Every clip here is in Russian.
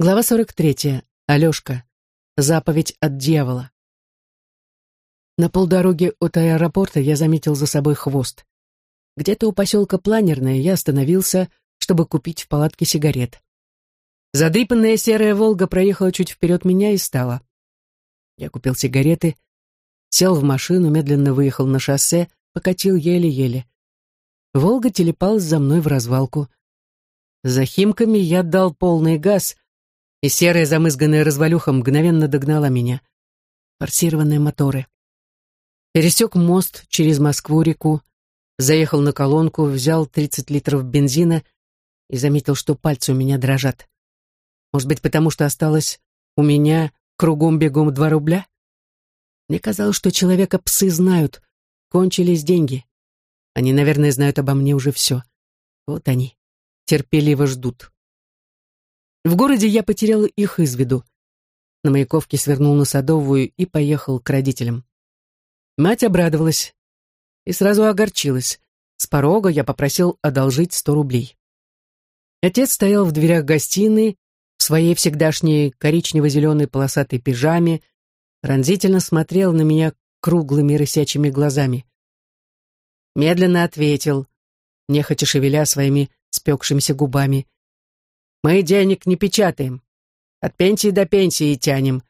Глава 43. Алешка. Заповедь от дьявола. На полдороги от аэропорта я заметил за собой хвост. Где-то у поселка Планерное я остановился, чтобы купить в палатке сигарет. Задрипанная серая «Волга» проехала чуть вперед меня и стала. Я купил сигареты, сел в машину, медленно выехал на шоссе, покатил еле-еле. «Волга» телепалась за мной в развалку. За Химками я дал полный газ — и серая замызганная развалюха мгновенно догнала меня. Форсированные моторы. Пересек мост через Москву-реку, заехал на колонку, взял 30 литров бензина и заметил, что пальцы у меня дрожат. Может быть, потому что осталось у меня кругом-бегом два рубля? Мне казалось, что человека псы знают, кончились деньги. Они, наверное, знают обо мне уже все. Вот они, терпеливо ждут. В городе я потерял их из виду. На Маяковке свернул на Садовую и поехал к родителям. Мать обрадовалась и сразу огорчилась. С порога я попросил одолжить сто рублей. Отец стоял в дверях гостиной, в своей всегдашней коричнево-зеленой полосатой пижаме, пронзительно смотрел на меня круглыми рысячими глазами. Медленно ответил, нехотя шевеля своими спекшимися губами. Мы денег не печатаем. От пенсии до пенсии тянем.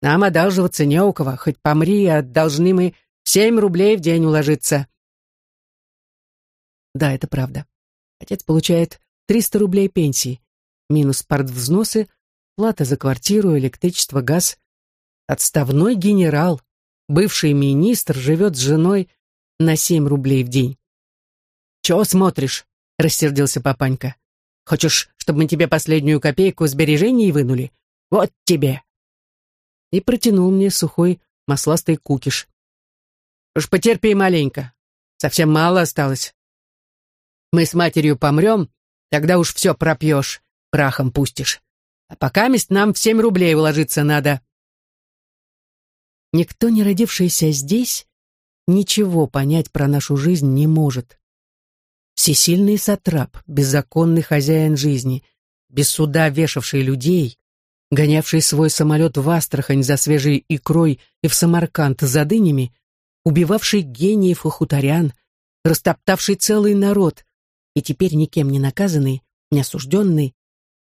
Нам одалживаться не у кого, хоть помри, а должны мы семь рублей в день уложиться. Да, это правда. Отец получает 300 рублей пенсии, минус партвзносы, плата за квартиру, электричество, газ. Отставной генерал, бывший министр, живет с женой на 7 рублей в день. «Чего смотришь?» — рассердился папанька. Хочешь, чтобы мы тебе последнюю копейку сбережений вынули? Вот тебе!» И протянул мне сухой масластый кукиш. «Уж потерпи маленько. Совсем мало осталось. Мы с матерью помрем, тогда уж все пропьешь, прахом пустишь. А пока мест нам в семь рублей уложиться надо». Никто, не родившийся здесь, ничего понять про нашу жизнь не может. Всесильный сатрап, беззаконный хозяин жизни, без суда вешавший людей, гонявший свой самолет в Астрахань за свежей икрой и в Самарканд за дынями, убивавший гениев и хуторян, растоптавший целый народ, и теперь никем не наказанный, не осужденный,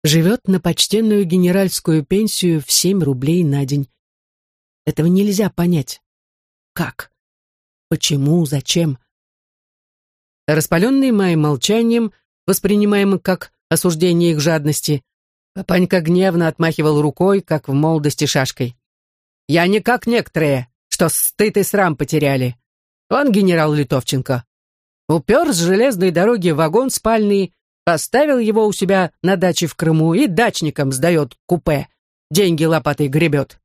живет на почтенную генеральскую пенсию в семь рублей на день. Этого нельзя понять. Как? Почему? Зачем? Распаленный моим молчанием, воспринимаемым как осуждение их жадности, папанька гневно отмахивал рукой, как в молодости шашкой. «Я не как некоторые, что стыд и срам потеряли. Он генерал Литовченко. Упер с железной дороги вагон спальный, поставил его у себя на даче в Крыму и дачникам сдает купе. Деньги лопатой гребет».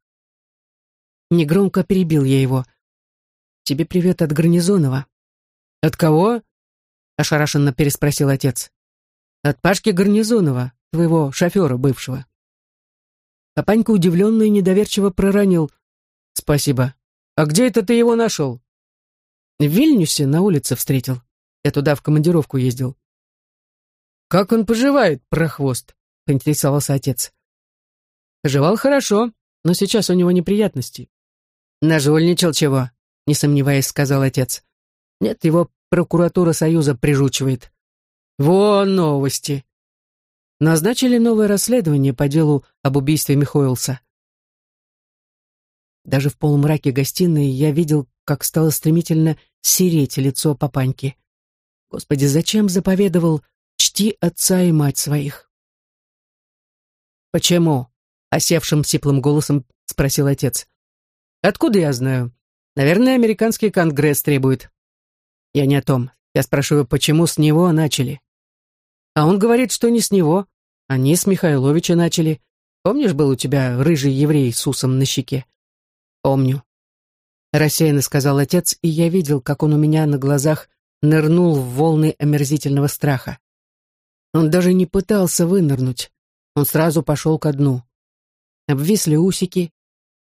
Негромко перебил я его. «Тебе привет от Гарнизонова». «От кого?» Ошарашенно переспросил отец. От Пашки Гарнизонова, твоего шофера бывшего. Папанька удивленно и недоверчиво проронил. Спасибо. А где это ты его нашел? В Вильнюсе на улице встретил. Я туда в командировку ездил. Как он поживает, прохвост? Поинтересовался отец. Поживал хорошо, но сейчас у него неприятности. Нажульничал чего? Не сомневаясь, сказал отец. Нет, его прокуратура Союза прижучивает. Вон новости. Назначили новое расследование по делу об убийстве Михоэлса. Даже в полумраке гостиной я видел, как стало стремительно сереть лицо папаньки. Господи, зачем заповедовал «чти отца и мать своих»? «Почему?» — осевшим сиплым голосом спросил отец. «Откуда я знаю? Наверное, американский конгресс требует. Я не о том. Я спрашиваю, почему с него начали? А он говорит, что не с него. Они с Михайловича начали. Помнишь, был у тебя рыжий еврей с усом на щеке? Помню. Рассеянно сказал отец, и я видел, как он у меня на глазах нырнул в волны омерзительного страха. Он даже не пытался вынырнуть. Он сразу пошел ко дну. Обвисли усики,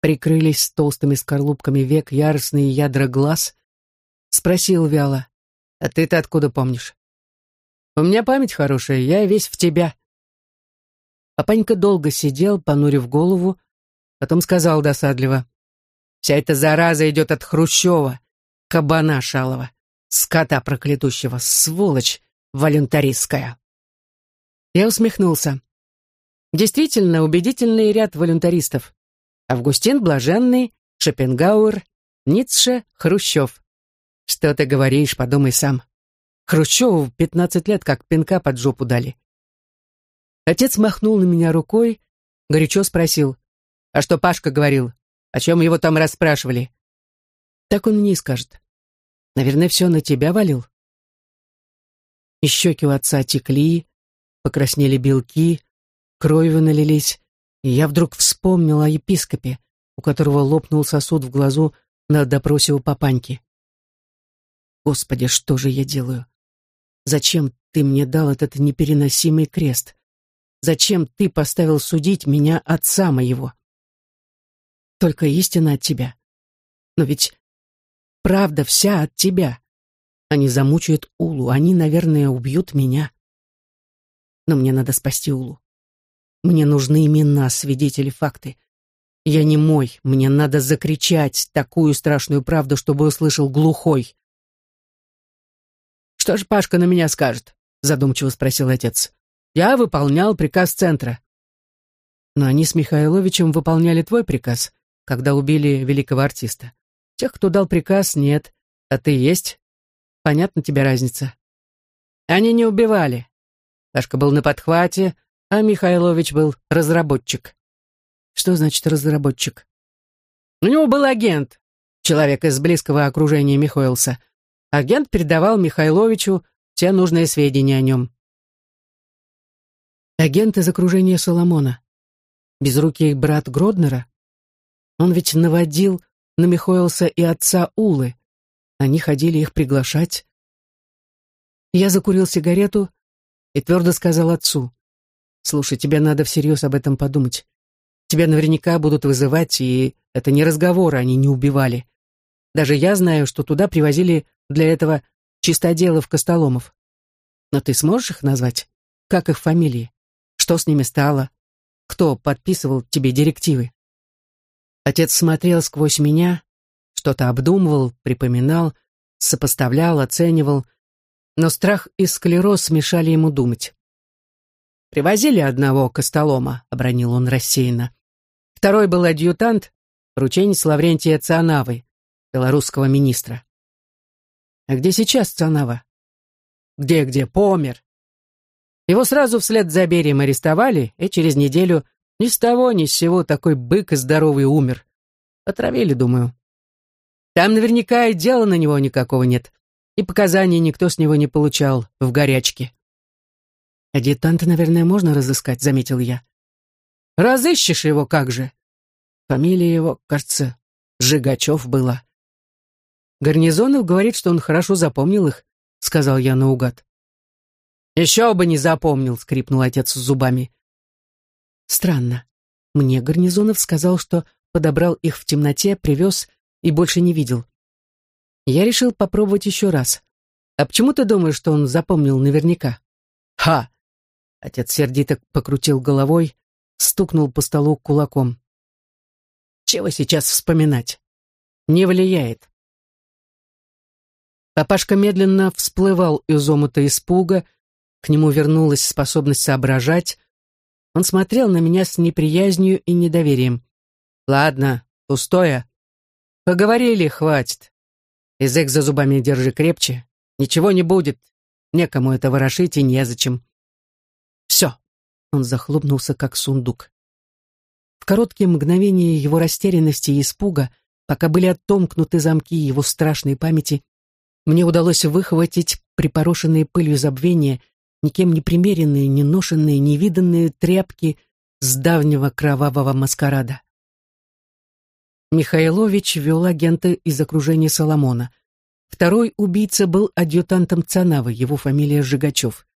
прикрылись толстыми скорлупками век яростные ядра глаз, Спросил вяло. «А ты-то откуда помнишь?» «У меня память хорошая, я весь в тебя». Папанька долго сидел, понурив голову, потом сказал досадливо. «Вся эта зараза идет от Хрущева, кабана шалова, скота проклятущего, сволочь волюнтаристская». Я усмехнулся. Действительно, убедительный ряд волюнтаристов. Августин Блаженный, Шопенгауэр, Ницше, Хрущев. Что ты говоришь, подумай сам. Хрущеву пятнадцать лет как пинка под жопу дали. Отец махнул на меня рукой, горячо спросил. «А что Пашка говорил? О чем его там расспрашивали?» Так он мне и скажет. Наверное, все на тебя валил. И щеки у отца текли, покраснели белки, кровью налились, и я вдруг вспомнил о епископе, у которого лопнул сосуд в глазу на допросе у папаньки. Господи, что же я делаю? Зачем ты мне дал этот непереносимый крест? Зачем ты поставил судить меня отца моего? Только истина от тебя. Но ведь правда вся от тебя. Они замучают Улу, они, наверное, убьют меня. Но мне надо спасти Улу. Мне нужны имена, свидетели, факты. Я не мой, мне надо закричать такую страшную правду, чтобы услышал глухой. «Что ж Пашка на меня скажет?» — задумчиво спросил отец. «Я выполнял приказ центра». «Но они с Михайловичем выполняли твой приказ, когда убили великого артиста. Тех, кто дал приказ, нет, а ты есть. Понятна тебе разница?» «Они не убивали. Пашка был на подхвате, а Михайлович был разработчик. Что значит разработчик? У него был агент, человек из близкого окружения Михоэлса. Агент передавал Михайловичу все нужные сведения о нем. Агент из окружения Соломона. Безрукий брат Гроднера. Он ведь наводил на Михоэлса и отца Улы. Они ходили их приглашать. Я закурил сигарету и твердо сказал отцу. Слушай, тебе надо всерьез об этом подумать. Тебя наверняка будут вызывать, и это не разговоры, они не убивали. Даже я знаю, что туда привозили для этого чистоделов Костоломов. Но ты сможешь их назвать? Как их фамилии? Что с ними стало? Кто подписывал тебе директивы? Отец смотрел сквозь меня, что-то обдумывал, припоминал, сопоставлял, оценивал, но страх и склероз мешали ему думать. «Привозили одного костолома», — обронил он рассеянно. Второй был адъютант, рученец Лаврентия Цианавы, белорусского министра. «А где сейчас Цианава?» «Где-где? Помер». Его сразу вслед за Берием арестовали, и через неделю ни с того ни с сего такой бык и здоровый умер. Отравили, думаю. Там наверняка и дела на него никакого нет, и показаний никто с него не получал в горячке. «Адъютанта, наверное, можно разыскать», — заметил я. «Разыщешь его как же?» Фамилия его, кажется, Жигачев была. «Гарнизонов говорит, что он хорошо запомнил их», — сказал я наугад. «Еще бы не запомнил», — скрипнул отец зубами. Странно. Мне Гарнизонов сказал, что подобрал их в темноте, привез и больше не видел. Я решил попробовать еще раз. А почему ты думаешь, что он запомнил наверняка? Ха! Отец сердито покрутил головой, стукнул по столу кулаком. Чего сейчас вспоминать? Не влияет. Папашка медленно всплывал из омута испуга, к нему вернулась способность соображать. Он смотрел на меня с неприязнью и недоверием. «Ладно, пустое. Поговорили, хватит. Язык за зубами держи крепче. Ничего не будет. Некому это ворошить и незачем. Все. Он захлопнулся, как сундук. В короткие мгновения его растерянности и испуга, пока были оттомкнуты замки его страшной памяти, мне удалось выхватить припорошенные пылью забвения, никем не примеренные, не ношенные, невиданные тряпки с давнего кровавого маскарада. Михайлович вел агента из окружения Соломона. Второй убийца был адъютантом Цанавы, его фамилия Жигачев.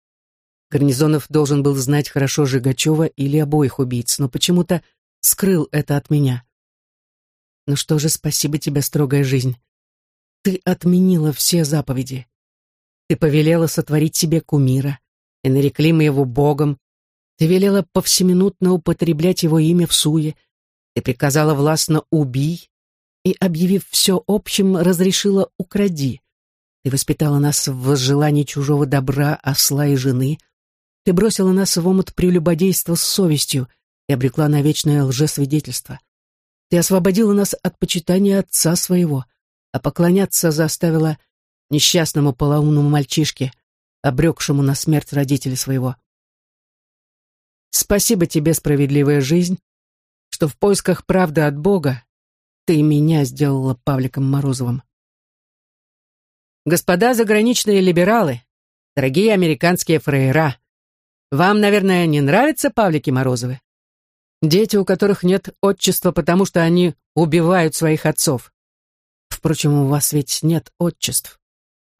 Гарнизонов должен был знать хорошо Жигачева или обоих убийц, но почему-то скрыл это от меня. Ну что же, спасибо тебе, строгая жизнь. Ты отменила все заповеди. Ты повелела сотворить себе кумира, и нарекли мы его Богом. Ты велела повсеминутно употреблять его имя в суе. Ты приказала властно «убий» и, объявив все общим, разрешила «укради». Ты воспитала нас в возжелании чужого добра, осла и жены. Ты бросила нас в омут прелюбодейства с совестью и обрекла на вечное лжесвидетельство. Ты освободила нас от почитания отца своего, а поклоняться заставила несчастному полоумному мальчишке, обрекшему на смерть родителя своего. Спасибо тебе, справедливая жизнь, что в поисках правды от Бога ты меня сделала Павликом Морозовым. Господа заграничные либералы, дорогие американские фрейра, вам, наверное, не нравятся Павлики Морозовы? Дети, у которых нет отчества, потому что они убивают своих отцов. Впрочем, у вас ведь нет отчеств.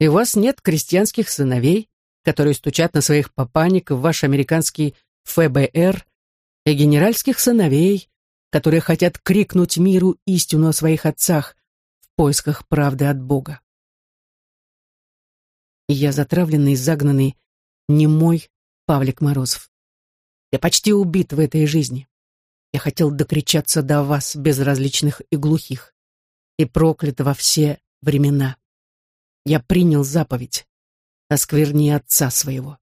И у вас нет крестьянских сыновей, которые стучат на своих папаник в ваш американский ФБР, и генеральских сыновей, которые хотят крикнуть миру истину о своих отцах в поисках правды от Бога. Я затравленный, загнанный, немой Павлик Морозов. Я почти убит в этой жизни. Я хотел докричаться до вас, безразличных и глухих, и проклят во все времена. Я принял заповедь, оскверни отца своего.